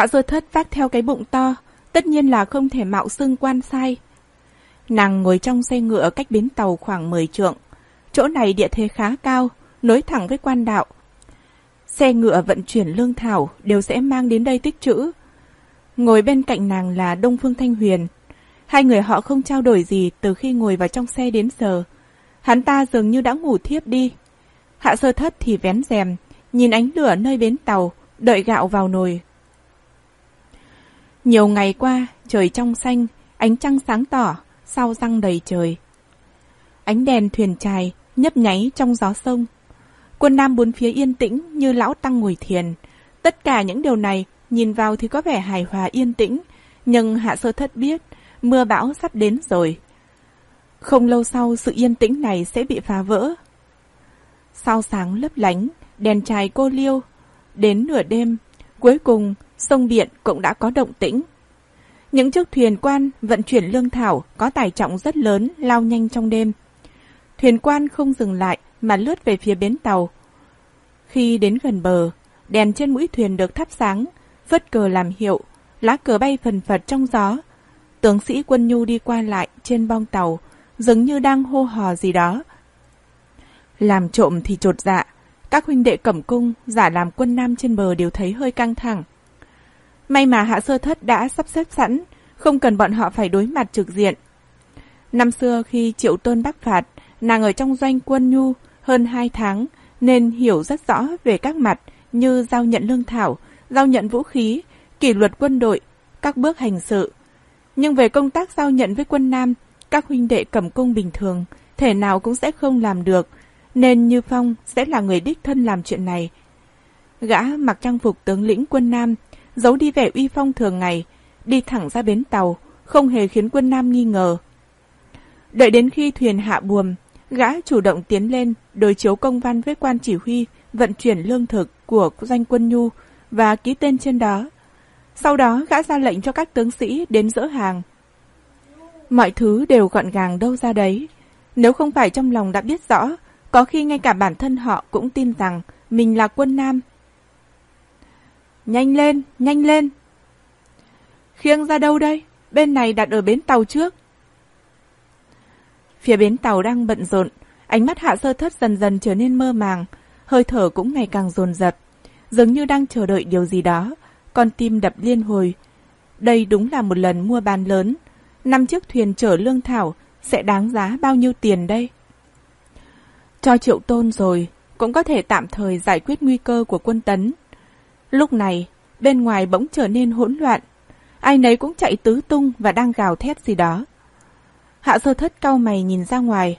Hạ sơ thất vác theo cái bụng to, tất nhiên là không thể mạo xưng quan sai. Nàng ngồi trong xe ngựa cách bến tàu khoảng 10 trượng. Chỗ này địa thế khá cao, nối thẳng với quan đạo. Xe ngựa vận chuyển lương thảo đều sẽ mang đến đây tích trữ. Ngồi bên cạnh nàng là Đông Phương Thanh Huyền. Hai người họ không trao đổi gì từ khi ngồi vào trong xe đến giờ. Hắn ta dường như đã ngủ thiếp đi. Hạ sơ thất thì vén rèm, nhìn ánh lửa nơi bến tàu, đợi gạo vào nồi. Nhiều ngày qua, trời trong xanh, ánh trăng sáng tỏ, sao răng đầy trời. Ánh đèn thuyền trài nhấp nháy trong gió sông. Quân Nam bốn phía yên tĩnh như lão tăng ngồi thiền. Tất cả những điều này nhìn vào thì có vẻ hài hòa yên tĩnh, nhưng Hạ Sơ Thất biết mưa bão sắp đến rồi. Không lâu sau sự yên tĩnh này sẽ bị phá vỡ. Sao sáng lấp lánh, đèn trài cô liêu. Đến nửa đêm, cuối cùng sông Biển cũng đã có động tĩnh. Những chiếc thuyền quan vận chuyển lương thảo có tải trọng rất lớn lao nhanh trong đêm. Thuyền quan không dừng lại mà lướt về phía bến tàu. Khi đến gần bờ, đèn trên mũi thuyền được thắp sáng, vất cờ làm hiệu, lá cờ bay phần phật trong gió. Tướng sĩ quân nhu đi qua lại trên bong tàu, dường như đang hô hò gì đó. Làm trộm thì trột dạ, các huynh đệ cẩm cung, giả làm quân nam trên bờ đều thấy hơi căng thẳng. May mà hạ sơ thất đã sắp xếp sẵn, không cần bọn họ phải đối mặt trực diện. Năm xưa khi triệu tôn bắc phạt, nàng ở trong doanh quân nhu hơn hai tháng, nên hiểu rất rõ về các mặt như giao nhận lương thảo, giao nhận vũ khí, kỷ luật quân đội, các bước hành sự. Nhưng về công tác giao nhận với quân Nam, các huynh đệ cầm cung bình thường, thể nào cũng sẽ không làm được, nên Như Phong sẽ là người đích thân làm chuyện này. Gã mặc trang phục tướng lĩnh quân Nam, giấu đi vẻ uy phong thường ngày, đi thẳng ra bến tàu, không hề khiến quân Nam nghi ngờ. Đợi đến khi thuyền hạ buồm, gã chủ động tiến lên, đối chiếu công văn với quan chỉ huy vận chuyển lương thực của doanh quân nhu và ký tên trên đó. Sau đó gã ra lệnh cho các tướng sĩ đến dỡ hàng. Mọi thứ đều gọn gàng đâu ra đấy. Nếu không phải trong lòng đã biết rõ, có khi ngay cả bản thân họ cũng tin rằng mình là quân Nam. Nhanh lên, nhanh lên! Khiêng ra đâu đây? Bên này đặt ở bến tàu trước. Phía bến tàu đang bận rộn, ánh mắt hạ sơ thất dần dần trở nên mơ màng, hơi thở cũng ngày càng dồn dập, dường như đang chờ đợi điều gì đó, con tim đập liên hồi. Đây đúng là một lần mua bán lớn, năm chiếc thuyền chở lương thảo sẽ đáng giá bao nhiêu tiền đây? Cho triệu tôn rồi, cũng có thể tạm thời giải quyết nguy cơ của quân tấn. Lúc này, bên ngoài bỗng trở nên hỗn loạn, ai nấy cũng chạy tứ tung và đang gào thét gì đó. Hạ sơ thất cau mày nhìn ra ngoài.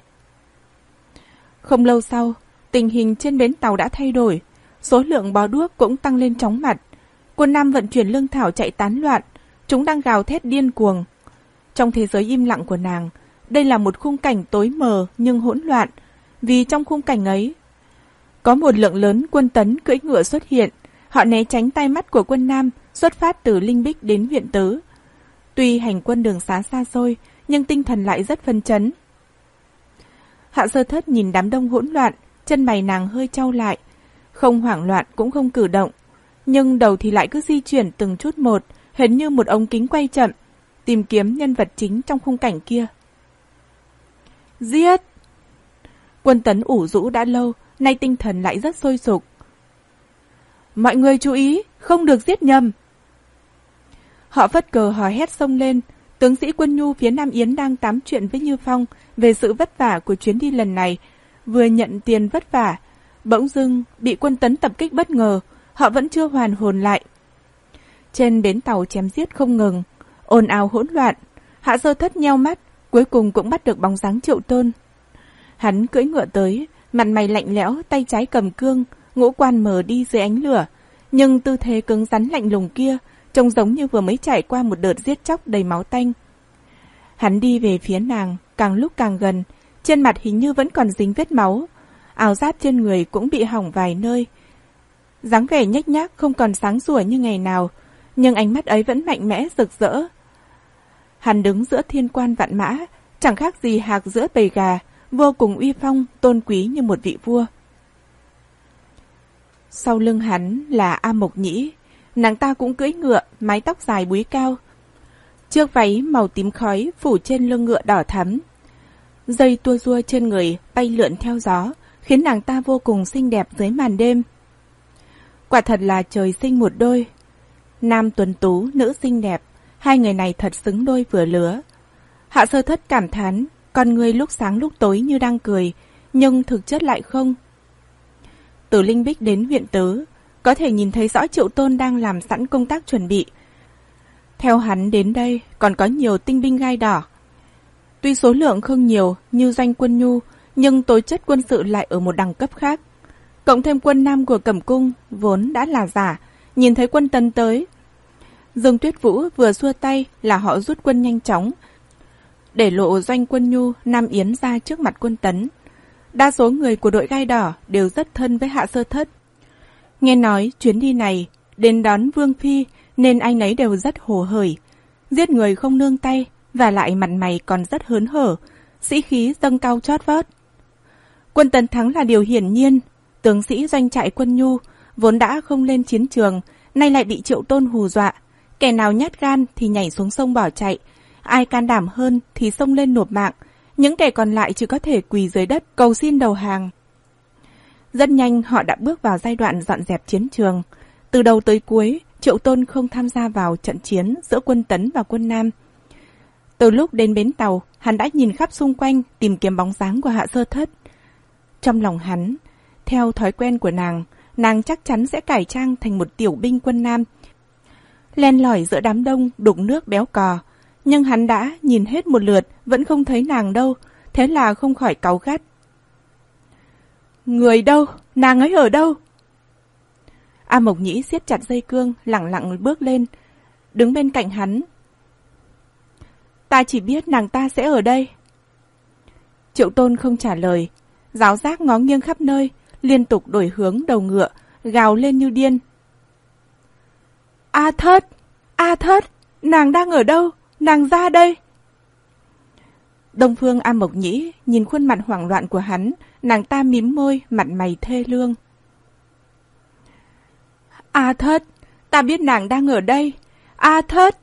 Không lâu sau, tình hình trên bến tàu đã thay đổi, số lượng bò đuốc cũng tăng lên chóng mặt. Quân Nam vận chuyển lương thảo chạy tán loạn, chúng đang gào thét điên cuồng. Trong thế giới im lặng của nàng, đây là một khung cảnh tối mờ nhưng hỗn loạn, vì trong khung cảnh ấy, có một lượng lớn quân tấn cưỡi ngựa xuất hiện, họ né tránh tay mắt của quân Nam xuất phát từ Linh Bích đến huyện Tứ. Tuy hành quân đường xá xa xôi, nhưng tinh thần lại rất phân chấn. Hạ sơ thất nhìn đám đông hỗn loạn, chân mày nàng hơi trao lại, không hoảng loạn cũng không cử động, nhưng đầu thì lại cứ di chuyển từng chút một, hình như một ống kính quay chậm, tìm kiếm nhân vật chính trong khung cảnh kia. Giết! Quân tấn ủ rũ đã lâu, nay tinh thần lại rất sôi sục. Mọi người chú ý, không được giết nhầm. Họ phất cờ hò hét sông lên, tướng sĩ quân nhu phía Nam Yến đang tám chuyện với Như Phong về sự vất vả của chuyến đi lần này, vừa nhận tiền vất vả, bỗng dưng bị quân tấn tập kích bất ngờ, họ vẫn chưa hoàn hồn lại. Trên bến tàu chém giết không ngừng, ồn ào hỗn loạn, hạ sơ thất nheo mắt, cuối cùng cũng bắt được bóng dáng triệu tôn. Hắn cưỡi ngựa tới, mặt mày lạnh lẽo, tay trái cầm cương, ngũ quan mờ đi dưới ánh lửa, nhưng tư thế cứng rắn lạnh lùng kia trông giống như vừa mới trải qua một đợt giết chóc đầy máu tanh. Hắn đi về phía nàng, càng lúc càng gần, trên mặt hình như vẫn còn dính vết máu, áo giáp trên người cũng bị hỏng vài nơi. dáng vẻ nhếch nhác không còn sáng sủa như ngày nào, nhưng ánh mắt ấy vẫn mạnh mẽ rực rỡ. Hắn đứng giữa thiên quan vạn mã, chẳng khác gì hạc giữa bầy gà, vô cùng uy phong, tôn quý như một vị vua. Sau lưng hắn là A Mộc Nhĩ, nàng ta cũng cưỡi ngựa, mái tóc dài búi cao. Chiếc váy màu tím khói phủ trên lưng ngựa đỏ thắm. Dây tua rua trên người bay lượn theo gió, khiến nàng ta vô cùng xinh đẹp dưới màn đêm. Quả thật là trời sinh một đôi. Nam tuần tú, nữ xinh đẹp, hai người này thật xứng đôi vừa lứa. Hạ sơ thất cảm thán, con người lúc sáng lúc tối như đang cười, nhưng thực chất lại không. Từ Linh Bích đến huyện Tứ, có thể nhìn thấy rõ Triệu Tôn đang làm sẵn công tác chuẩn bị. Theo hắn đến đây còn có nhiều tinh binh gai đỏ. Tuy số lượng không nhiều như doanh quân nhu, nhưng tố chất quân sự lại ở một đẳng cấp khác. Cộng thêm quân nam của Cẩm Cung vốn đã là giả, nhìn thấy quân tấn tới. Dương Tuyết Vũ vừa xua tay là họ rút quân nhanh chóng, để lộ doanh quân nhu Nam Yến ra trước mặt quân tấn. Đa số người của đội gai đỏ đều rất thân với hạ sơ thất. Nghe nói chuyến đi này đến đón Vương Phi nên anh ấy đều rất hồ hởi. Giết người không nương tay và lại mặt mày còn rất hớn hở, sĩ khí dâng cao chót vót. Quân tấn thắng là điều hiển nhiên, tướng sĩ doanh trại quân nhu vốn đã không lên chiến trường, nay lại bị triệu tôn hù dọa. Kẻ nào nhát gan thì nhảy xuống sông bỏ chạy, ai can đảm hơn thì xông lên nộp mạng, những kẻ còn lại chỉ có thể quỳ dưới đất cầu xin đầu hàng. Rất nhanh họ đã bước vào giai đoạn dọn dẹp chiến trường. Từ đầu tới cuối, Triệu Tôn không tham gia vào trận chiến giữa quân Tấn và quân Nam. Từ lúc đến bến tàu, hắn đã nhìn khắp xung quanh tìm kiếm bóng dáng của Hạ Sơ Thất. Trong lòng hắn, theo thói quen của nàng, nàng chắc chắn sẽ cải trang thành một tiểu binh quân Nam. Len lỏi giữa đám đông đục nước béo cò, nhưng hắn đã nhìn hết một lượt vẫn không thấy nàng đâu, thế là không khỏi cáu gắt. Người đâu? Nàng ấy ở đâu? A Mộc Nhĩ siết chặt dây cương, lặng lặng bước lên, đứng bên cạnh hắn. Ta chỉ biết nàng ta sẽ ở đây. Triệu Tôn không trả lời, giáo giác ngó nghiêng khắp nơi, liên tục đổi hướng đầu ngựa, gào lên như điên. A thất! A thất! Nàng đang ở đâu? Nàng ra đây! Đông Phương A Mộc Nhĩ nhìn khuôn mặt hoảng loạn của hắn, nàng ta mím môi, mặt mày thê lương. A thất, ta biết nàng đang ở đây. A thất!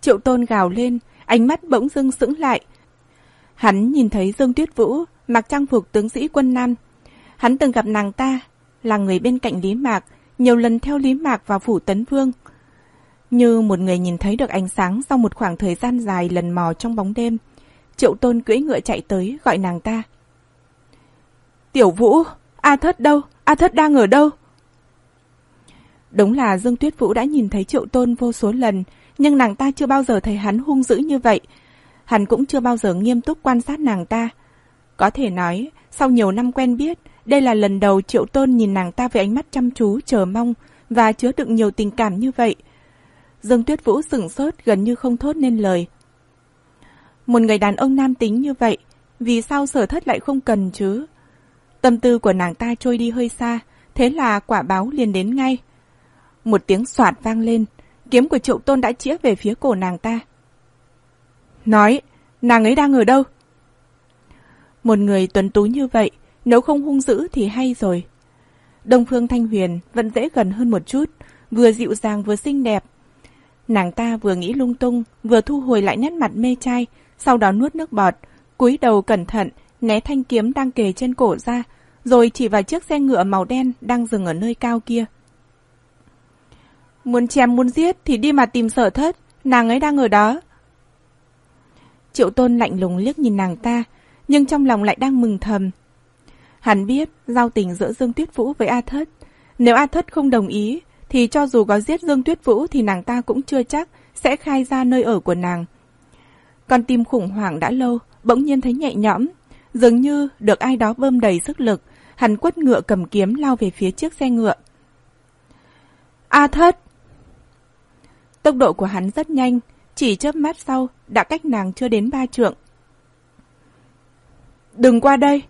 Triệu tôn gào lên, ánh mắt bỗng dưng sững lại. Hắn nhìn thấy Dương Tuyết Vũ mặc trang phục tướng sĩ quân Nam. Hắn từng gặp nàng ta, là người bên cạnh Lý Mạc, nhiều lần theo Lý Mạc vào phủ Tấn Vương. Như một người nhìn thấy được ánh sáng sau một khoảng thời gian dài lần mò trong bóng đêm. Triệu tôn cưỡi ngựa chạy tới gọi nàng ta. Tiểu Vũ, A Thất đâu? A Thất đang ở đâu? Đúng là Dương Tuyết Vũ đã nhìn thấy Triệu Tôn vô số lần, nhưng nàng ta chưa bao giờ thấy hắn hung dữ như vậy. Hắn cũng chưa bao giờ nghiêm túc quan sát nàng ta. Có thể nói, sau nhiều năm quen biết, đây là lần đầu Triệu Tôn nhìn nàng ta với ánh mắt chăm chú, chờ mong và chứa đựng nhiều tình cảm như vậy. Dương Tuyết Vũ sửng sốt gần như không thốt nên lời. Một người đàn ông nam tính như vậy, vì sao sở thất lại không cần chứ? Tâm tư của nàng ta trôi đi hơi xa, thế là quả báo liền đến ngay. Một tiếng soạt vang lên, kiếm của triệu tôn đã chĩa về phía cổ nàng ta. Nói, nàng ấy đang ở đâu? Một người tuấn tú như vậy, nếu không hung dữ thì hay rồi. Đông Phương Thanh Huyền vẫn dễ gần hơn một chút, vừa dịu dàng vừa xinh đẹp. Nàng ta vừa nghĩ lung tung, vừa thu hồi lại nét mặt mê trai, sau đó nuốt nước bọt, cúi đầu cẩn thận, né thanh kiếm đang kề trên cổ ra, rồi chỉ vào chiếc xe ngựa màu đen đang dừng ở nơi cao kia. Muốn chém muốn giết thì đi mà tìm sở thất, nàng ấy đang ở đó. Triệu tôn lạnh lùng liếc nhìn nàng ta, nhưng trong lòng lại đang mừng thầm. Hắn biết giao tình giữa Dương Tuyết Vũ với A Thất. Nếu A Thất không đồng ý, thì cho dù có giết Dương Tuyết Vũ thì nàng ta cũng chưa chắc sẽ khai ra nơi ở của nàng. Con tim khủng hoảng đã lâu, bỗng nhiên thấy nhẹ nhõm, dường như được ai đó bơm đầy sức lực, hắn quất ngựa cầm kiếm lao về phía chiếc xe ngựa. A thất! Tốc độ của hắn rất nhanh, chỉ chớp mắt sau đã cách nàng chưa đến ba trượng. Đừng qua đây!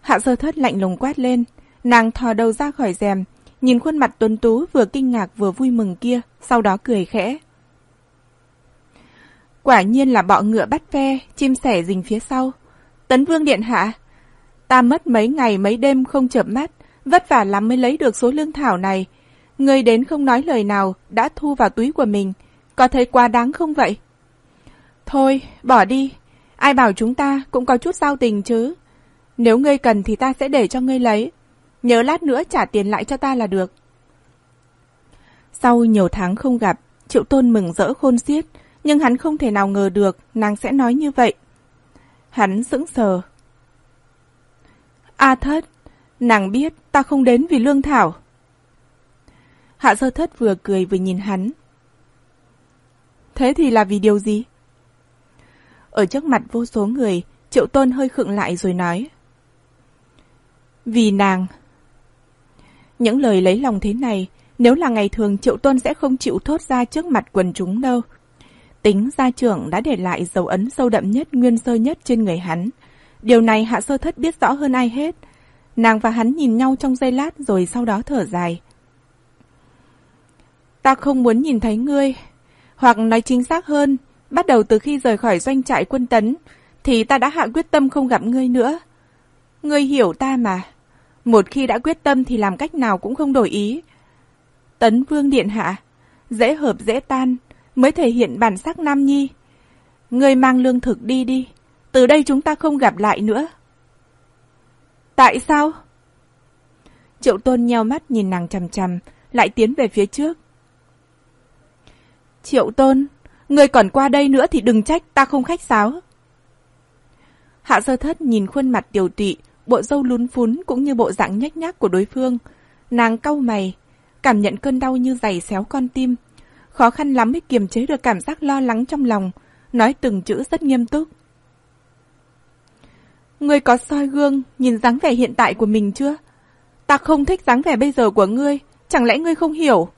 Hạ sơ thất lạnh lùng quát lên, nàng thò đầu ra khỏi rèm, nhìn khuôn mặt tuấn tú vừa kinh ngạc vừa vui mừng kia, sau đó cười khẽ. Quả nhiên là bọ ngựa bắt ve, chim sẻ rình phía sau. Tấn vương điện hạ, ta mất mấy ngày mấy đêm không chợp mắt, vất vả lắm mới lấy được số lương thảo này. Ngươi đến không nói lời nào, đã thu vào túi của mình. Có thấy quá đáng không vậy? Thôi, bỏ đi. Ai bảo chúng ta cũng có chút giao tình chứ. Nếu ngươi cần thì ta sẽ để cho ngươi lấy. Nhớ lát nữa trả tiền lại cho ta là được. Sau nhiều tháng không gặp, Triệu Tôn mừng rỡ khôn xiết, nhưng hắn không thể nào ngờ được nàng sẽ nói như vậy. Hắn sững sờ. A thất, nàng biết ta không đến vì lương thảo. Hạ sơ thất vừa cười vừa nhìn hắn. Thế thì là vì điều gì? Ở trước mặt vô số người, Triệu Tôn hơi khựng lại rồi nói. Vì nàng. Những lời lấy lòng thế này, nếu là ngày thường Triệu Tôn sẽ không chịu thốt ra trước mặt quần chúng đâu. Tính gia trưởng đã để lại dấu ấn sâu đậm nhất, nguyên sơ nhất trên người hắn. Điều này Hạ Sơ Thất biết rõ hơn ai hết. Nàng và hắn nhìn nhau trong giây lát rồi sau đó thở dài. Ta không muốn nhìn thấy ngươi. Hoặc nói chính xác hơn, bắt đầu từ khi rời khỏi doanh trại quân tấn, thì ta đã hạ quyết tâm không gặp ngươi nữa. Ngươi hiểu ta mà. Một khi đã quyết tâm thì làm cách nào cũng không đổi ý. Tấn Vương Điện Hạ, dễ hợp dễ tan, mới thể hiện bản sắc Nam Nhi. Ngươi mang lương thực đi đi, từ đây chúng ta không gặp lại nữa. Tại sao? Triệu Tôn nheo mắt nhìn nàng chằm chằm, lại tiến về phía trước. Triệu Tôn, ngươi còn qua đây nữa thì đừng trách ta không khách sáo. Hạ sơ thất nhìn khuôn mặt tiểu tụy, bộ râu lún phún cũng như bộ dạng nhếch nhác của đối phương. Nàng cau mày, cảm nhận cơn đau như giày xéo con tim. Khó khăn lắm mới kiềm chế được cảm giác lo lắng trong lòng, nói từng chữ rất nghiêm túc. Ngươi có soi gương, nhìn dáng vẻ hiện tại của mình chưa? Ta không thích dáng vẻ bây giờ của ngươi, chẳng lẽ ngươi không hiểu?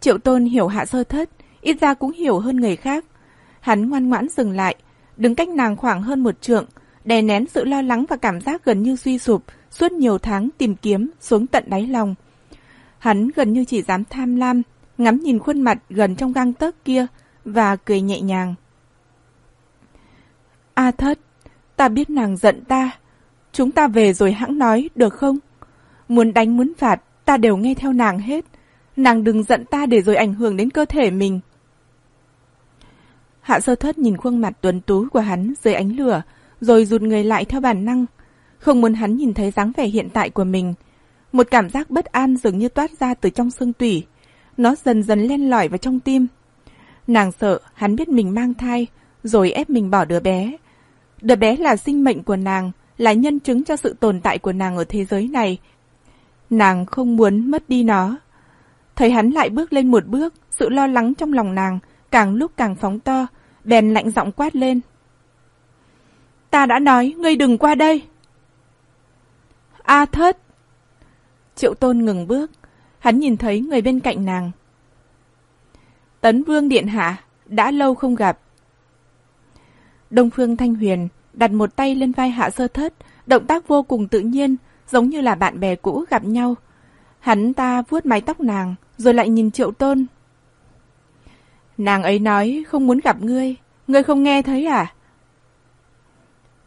Triệu Tôn hiểu hạ sơ thất, ít ra cũng hiểu hơn người khác. Hắn ngoan ngoãn dừng lại, đứng cách nàng khoảng hơn một trượng, đè nén sự lo lắng và cảm giác gần như suy sụp suốt nhiều tháng tìm kiếm xuống tận đáy lòng. Hắn gần như chỉ dám tham lam, ngắm nhìn khuôn mặt gần trong găng tấc kia và cười nhẹ nhàng. A thất, ta biết nàng giận ta. Chúng ta về rồi hãng nói, được không? Muốn đánh muốn phạt, ta đều nghe theo nàng hết. Nàng đừng giận ta để rồi ảnh hưởng đến cơ thể mình. Hạ sơ thất nhìn khuôn mặt tuấn tú của hắn dưới ánh lửa, rồi rụt người lại theo bản năng. Không muốn hắn nhìn thấy dáng vẻ hiện tại của mình. Một cảm giác bất an dường như toát ra từ trong xương tủy. Nó dần dần len lỏi vào trong tim. Nàng sợ hắn biết mình mang thai, rồi ép mình bỏ đứa bé. Đứa bé là sinh mệnh của nàng, là nhân chứng cho sự tồn tại của nàng ở thế giới này. Nàng không muốn mất đi nó. Thấy hắn lại bước lên một bước, sự lo lắng trong lòng nàng càng lúc càng phóng to, bèn lạnh giọng quát lên. Ta đã nói, ngươi đừng qua đây. A thất! Triệu tôn ngừng bước, hắn nhìn thấy người bên cạnh nàng. Tấn vương điện hạ, đã lâu không gặp. Đông Phương Thanh Huyền đặt một tay lên vai hạ sơ thất, động tác vô cùng tự nhiên, giống như là bạn bè cũ gặp nhau. Hắn ta vuốt mái tóc nàng, rồi lại nhìn triệu tôn. Nàng ấy nói không muốn gặp ngươi, ngươi không nghe thấy à?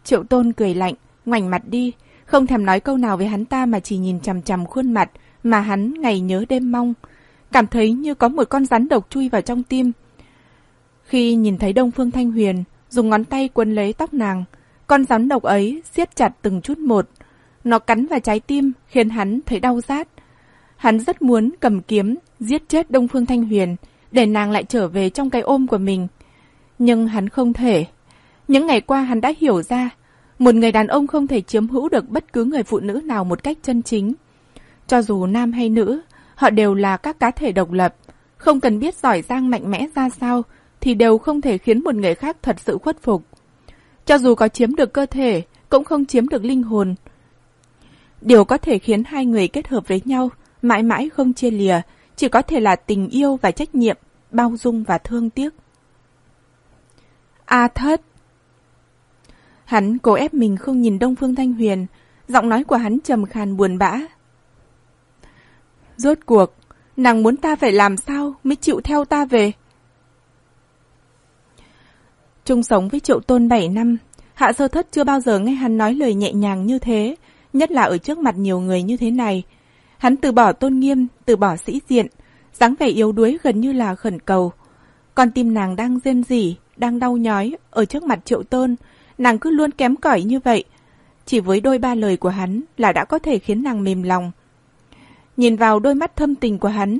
Triệu tôn cười lạnh, ngoảnh mặt đi, không thèm nói câu nào với hắn ta mà chỉ nhìn chằm chằm khuôn mặt mà hắn ngày nhớ đêm mong. Cảm thấy như có một con rắn độc chui vào trong tim. Khi nhìn thấy Đông Phương Thanh Huyền dùng ngón tay quấn lấy tóc nàng, con rắn độc ấy siết chặt từng chút một. Nó cắn vào trái tim khiến hắn thấy đau rát. Hắn rất muốn cầm kiếm, giết chết Đông Phương Thanh Huyền, để nàng lại trở về trong cái ôm của mình. Nhưng hắn không thể. Những ngày qua hắn đã hiểu ra, một người đàn ông không thể chiếm hữu được bất cứ người phụ nữ nào một cách chân chính. Cho dù nam hay nữ, họ đều là các cá thể độc lập. Không cần biết giỏi giang mạnh mẽ ra sao, thì đều không thể khiến một người khác thật sự khuất phục. Cho dù có chiếm được cơ thể, cũng không chiếm được linh hồn. Điều có thể khiến hai người kết hợp với nhau, mãi mãi không chia lìa, chỉ có thể là tình yêu và trách nhiệm, bao dung và thương tiếc. A thất Hắn cố ép mình không nhìn Đông Phương Thanh Huyền, giọng nói của hắn trầm khàn buồn bã. Rốt cuộc, nàng muốn ta phải làm sao mới chịu theo ta về? Chung sống với triệu tôn 7 năm, Hạ Sơ Thất chưa bao giờ nghe hắn nói lời nhẹ nhàng như thế, nhất là ở trước mặt nhiều người như thế này. Hắn từ bỏ tôn nghiêm, từ bỏ sĩ diện, dáng vẻ yếu đuối gần như là khẩn cầu. Con tim nàng đang rên rỉ, đang đau nhói, ở trước mặt triệu tôn, nàng cứ luôn kém cỏi như vậy. Chỉ với đôi ba lời của hắn là đã có thể khiến nàng mềm lòng. Nhìn vào đôi mắt thâm tình của hắn,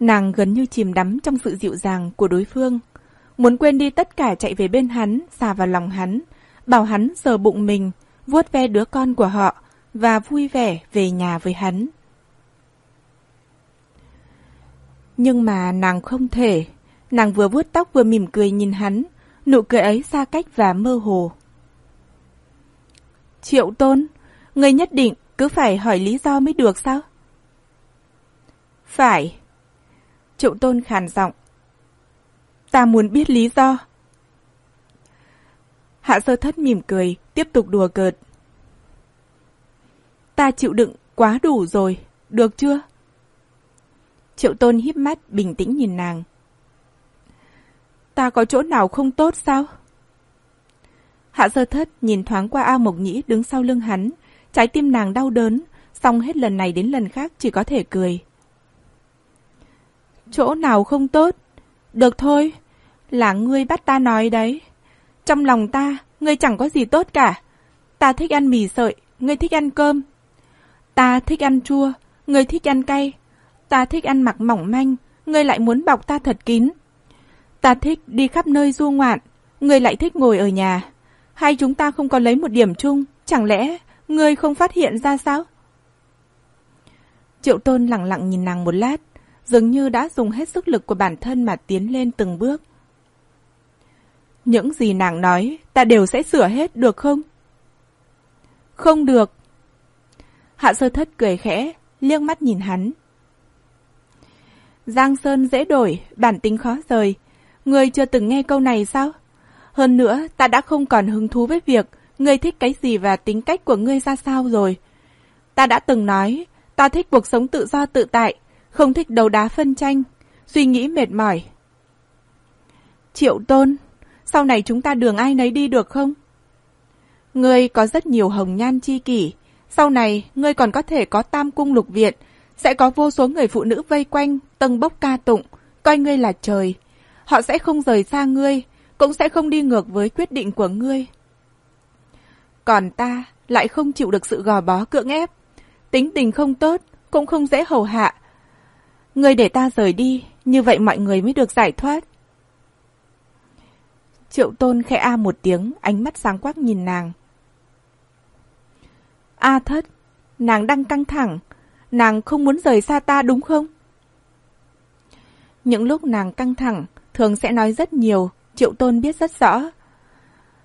nàng gần như chìm đắm trong sự dịu dàng của đối phương. Muốn quên đi tất cả chạy về bên hắn, xà vào lòng hắn, bảo hắn sờ bụng mình, vuốt ve đứa con của họ và vui vẻ về nhà với hắn. Nhưng mà nàng không thể. Nàng vừa vuốt tóc vừa mỉm cười nhìn hắn, nụ cười ấy xa cách và mơ hồ. Triệu tôn, người nhất định cứ phải hỏi lý do mới được sao? Phải. Triệu tôn khàn giọng. Ta muốn biết lý do. Hạ sơ thất mỉm cười, tiếp tục đùa cợt. Ta chịu đựng quá đủ rồi, được chưa? Triệu tôn híp mắt, bình tĩnh nhìn nàng. Ta có chỗ nào không tốt sao? Hạ sơ thất nhìn thoáng qua A Mộc Nhĩ đứng sau lưng hắn, trái tim nàng đau đớn, xong hết lần này đến lần khác chỉ có thể cười. Chỗ nào không tốt? Được thôi, là ngươi bắt ta nói đấy. Trong lòng ta, ngươi chẳng có gì tốt cả. Ta thích ăn mì sợi, ngươi thích ăn cơm. Ta thích ăn chua, ngươi thích ăn cay. Ta thích ăn mặc mỏng manh, ngươi lại muốn bọc ta thật kín. Ta thích đi khắp nơi du ngoạn, ngươi lại thích ngồi ở nhà. Hai chúng ta không có lấy một điểm chung, chẳng lẽ ngươi không phát hiện ra sao? Triệu Tôn lặng lặng nhìn nàng một lát, dường như đã dùng hết sức lực của bản thân mà tiến lên từng bước. Những gì nàng nói, ta đều sẽ sửa hết, được không? Không được. Hạ sơ thất cười khẽ, liếc mắt nhìn hắn. Giang Sơn dễ đổi, bản tính khó rời. Người chưa từng nghe câu này sao? Hơn nữa, ta đã không còn hứng thú với việc ngươi thích cái gì và tính cách của ngươi ra sao rồi. Ta đã từng nói, ta thích cuộc sống tự do tự tại, không thích đấu đá phân tranh, suy nghĩ mệt mỏi. Triệu Tôn, sau này chúng ta đường ai nấy đi được không? Ngươi có rất nhiều hồng nhan chi kỷ, sau này ngươi còn có thể có tam cung lục viện, sẽ có vô số người phụ nữ vây quanh, tâng bốc ca tụng, coi ngươi là trời. Họ sẽ không rời xa ngươi, cũng sẽ không đi ngược với quyết định của ngươi. Còn ta lại không chịu được sự gò bó cưỡng ép, tính tình không tốt, cũng không dễ hầu hạ. Ngươi để ta rời đi, như vậy mọi người mới được giải thoát. Triệu tôn khẽ a một tiếng, ánh mắt sáng quắc nhìn nàng. A thất, nàng đang căng thẳng, nàng không muốn rời xa ta đúng không? Những lúc nàng căng thẳng, thường sẽ nói rất nhiều, triệu tôn biết rất rõ.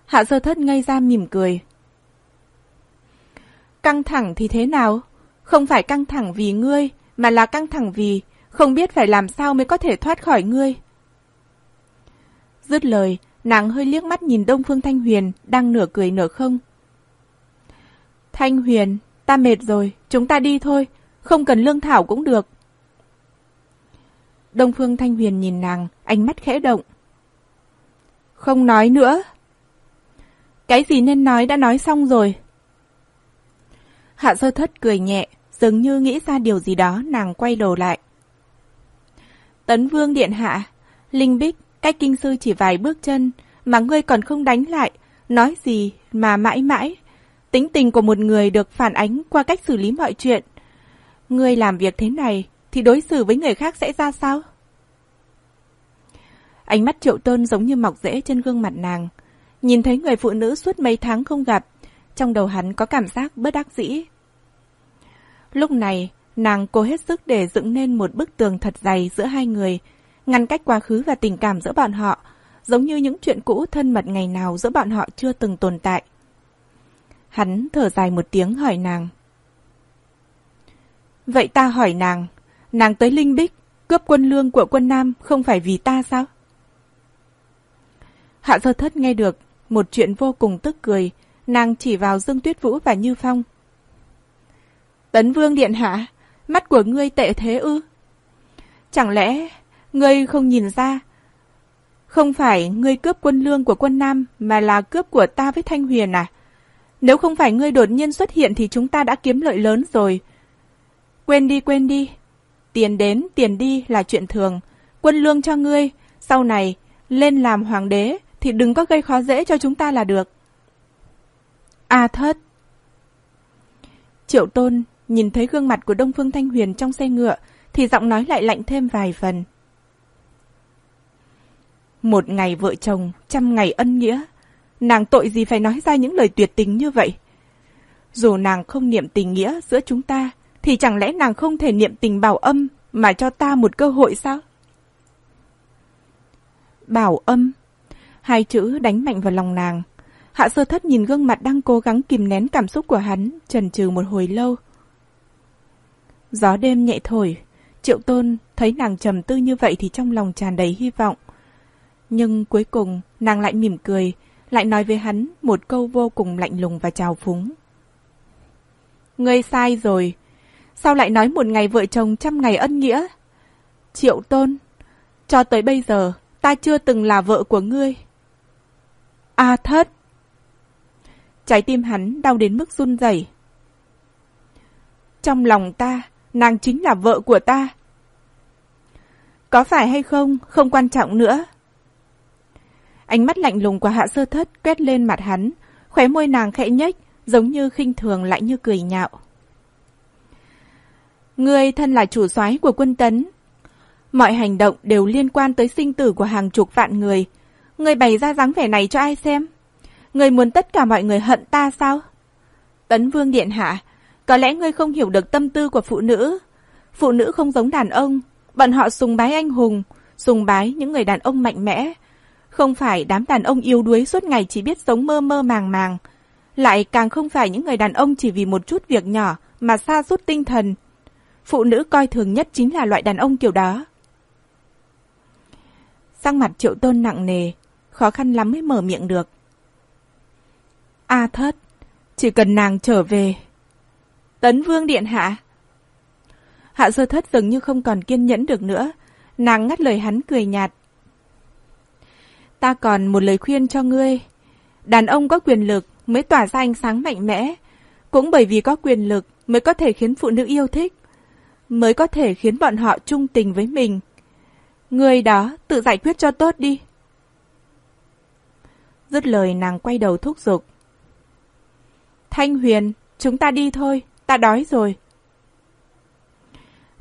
Hạ sơ thất ngây ra mỉm cười. Căng thẳng thì thế nào? Không phải căng thẳng vì ngươi, mà là căng thẳng vì không biết phải làm sao mới có thể thoát khỏi ngươi. Dứt lời, nàng hơi liếc mắt nhìn Đông Phương Thanh Huyền, đang nửa cười nửa không. Thanh Huyền, ta mệt rồi, chúng ta đi thôi, không cần lương thảo cũng được. Đông Phương Thanh Huyền nhìn nàng, ánh mắt khẽ động. Không nói nữa. Cái gì nên nói đã nói xong rồi. Hạ sơ thất cười nhẹ, dường như nghĩ ra điều gì đó nàng quay đầu lại. Tấn Vương Điện Hạ, Linh Bích, cách kinh sư chỉ vài bước chân, mà ngươi còn không đánh lại, nói gì mà mãi mãi. Tính tình của một người được phản ánh qua cách xử lý mọi chuyện. Ngươi làm việc thế này, thì đối xử với người khác sẽ ra sao? Ánh mắt triệu tôn giống như mọc rễ trên gương mặt nàng. Nhìn thấy người phụ nữ suốt mấy tháng không gặp, trong đầu hắn có cảm giác bất đắc dĩ. Lúc này, nàng cố hết sức để dựng nên một bức tường thật dày giữa hai người, ngăn cách quá khứ và tình cảm giữa bọn họ, giống như những chuyện cũ thân mật ngày nào giữa bọn họ chưa từng tồn tại. Hắn thở dài một tiếng hỏi nàng. Vậy ta hỏi nàng, nàng tới Linh Bích, cướp quân lương của quân Nam không phải vì ta sao? Hạ sơ thất nghe được một chuyện vô cùng tức cười, nàng chỉ vào Dương Tuyết Vũ và Như Phong. Tấn Vương Điện Hạ, mắt của ngươi tệ thế ư? Chẳng lẽ ngươi không nhìn ra? Không phải ngươi cướp quân lương của quân Nam mà là cướp của ta với Thanh Huyền à? Nếu không phải ngươi đột nhiên xuất hiện thì chúng ta đã kiếm lợi lớn rồi. Quên đi, quên đi. Tiền đến, tiền đi là chuyện thường. Quân lương cho ngươi, sau này lên làm hoàng đế thì đừng có gây khó dễ cho chúng ta là được. A thất. Triệu tôn nhìn thấy gương mặt của Đông Phương Thanh Huyền trong xe ngựa thì giọng nói lại lạnh thêm vài phần. Một ngày vợ chồng, trăm ngày ân nghĩa. Nàng tội gì phải nói ra những lời tuyệt tình như vậy? Dù nàng không niệm tình nghĩa giữa chúng ta, thì chẳng lẽ nàng không thể niệm tình bảo âm mà cho ta một cơ hội sao? Bảo âm. Hai chữ đánh mạnh vào lòng nàng. Hạ sơ thất nhìn gương mặt đang cố gắng kìm nén cảm xúc của hắn, trần trừ một hồi lâu. Gió đêm nhẹ thổi, triệu tôn thấy nàng trầm tư như vậy thì trong lòng tràn đầy hy vọng. Nhưng cuối cùng nàng lại mỉm cười, lại nói với hắn một câu vô cùng lạnh lùng và trào phúng. Ngươi sai rồi. Sao lại nói một ngày vợ chồng trăm ngày ân nghĩa? Triệu tôn, cho tới bây giờ ta chưa từng là vợ của ngươi. A thất. Trái tim hắn đau đến mức run rẩy. Trong lòng ta, nàng chính là vợ của ta. Có phải hay không, không quan trọng nữa. Ánh mắt lạnh lùng của hạ sơ thất quét lên mặt hắn, khóe môi nàng khẽ nhếch, giống như khinh thường lại như cười nhạo. Ngươi thân là chủ soái của quân tấn. Mọi hành động đều liên quan tới sinh tử của hàng chục vạn người. Ngươi bày ra dáng vẻ này cho ai xem? Ngươi muốn tất cả mọi người hận ta sao? Tấn Vương Điện Hạ, có lẽ ngươi không hiểu được tâm tư của phụ nữ. Phụ nữ không giống đàn ông, bọn họ sùng bái anh hùng, sùng bái những người đàn ông mạnh mẽ. Không phải đám đàn ông yếu đuối suốt ngày chỉ biết sống mơ mơ màng màng. Lại càng không phải những người đàn ông chỉ vì một chút việc nhỏ mà xa suốt tinh thần. Phụ nữ coi thường nhất chính là loại đàn ông kiểu đó. Sang mặt triệu tôn nặng nề, khó khăn lắm mới mở miệng được. A thất, chỉ cần nàng trở về. Tấn vương điện hạ. Hạ sơ thất dường như không còn kiên nhẫn được nữa, nàng ngắt lời hắn cười nhạt. Ta còn một lời khuyên cho ngươi. Đàn ông có quyền lực mới tỏa ra ánh sáng mạnh mẽ. Cũng bởi vì có quyền lực mới có thể khiến phụ nữ yêu thích. Mới có thể khiến bọn họ trung tình với mình. Người đó tự giải quyết cho tốt đi. Dứt lời nàng quay đầu thúc giục. Thanh Huyền, chúng ta đi thôi, ta đói rồi.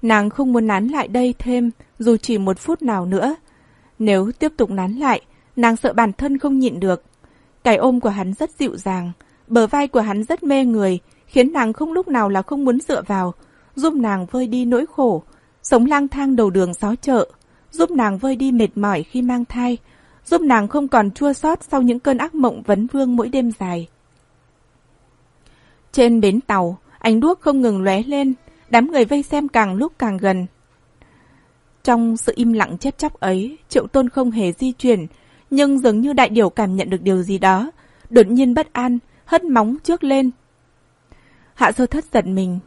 Nàng không muốn nán lại đây thêm dù chỉ một phút nào nữa. Nếu tiếp tục nán lại, nàng sợ bản thân không nhịn được. Cái ôm của hắn rất dịu dàng, bờ vai của hắn rất mê người, khiến nàng không lúc nào là không muốn dựa vào, giúp nàng vơi đi nỗi khổ, sống lang thang đầu đường xó chợ, giúp nàng vơi đi mệt mỏi khi mang thai, giúp nàng không còn chua xót sau những cơn ác mộng vấn vương mỗi đêm dài. Trên bến tàu, ánh đuốc không ngừng lóe lên, đám người vây xem càng lúc càng gần. Trong sự im lặng chết chóc ấy, triệu tôn không hề di chuyển, nhưng dường như đại điểu cảm nhận được điều gì đó, đột nhiên bất an, hất móng trước lên. Hạ sơ thất giật mình.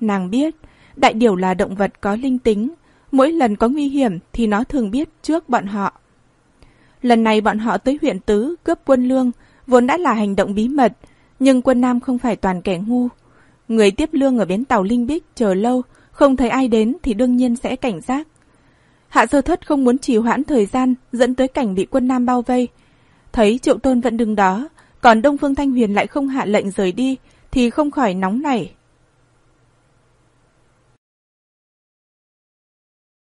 Nàng biết, đại điểu là động vật có linh tính, mỗi lần có nguy hiểm thì nó thường biết trước bọn họ. Lần này bọn họ tới huyện Tứ cướp quân lương, vốn đã là hành động bí mật, nhưng quân Nam không phải toàn kẻ ngu. Người tiếp lương ở bến tàu Linh Bích chờ lâu, không thấy ai đến thì đương nhiên sẽ cảnh giác. Hạ sơ thất không muốn trì hoãn thời gian dẫn tới cảnh bị quân Nam bao vây. Thấy triệu tôn vẫn đứng đó, còn Đông Phương Thanh Huyền lại không hạ lệnh rời đi thì không khỏi nóng nảy.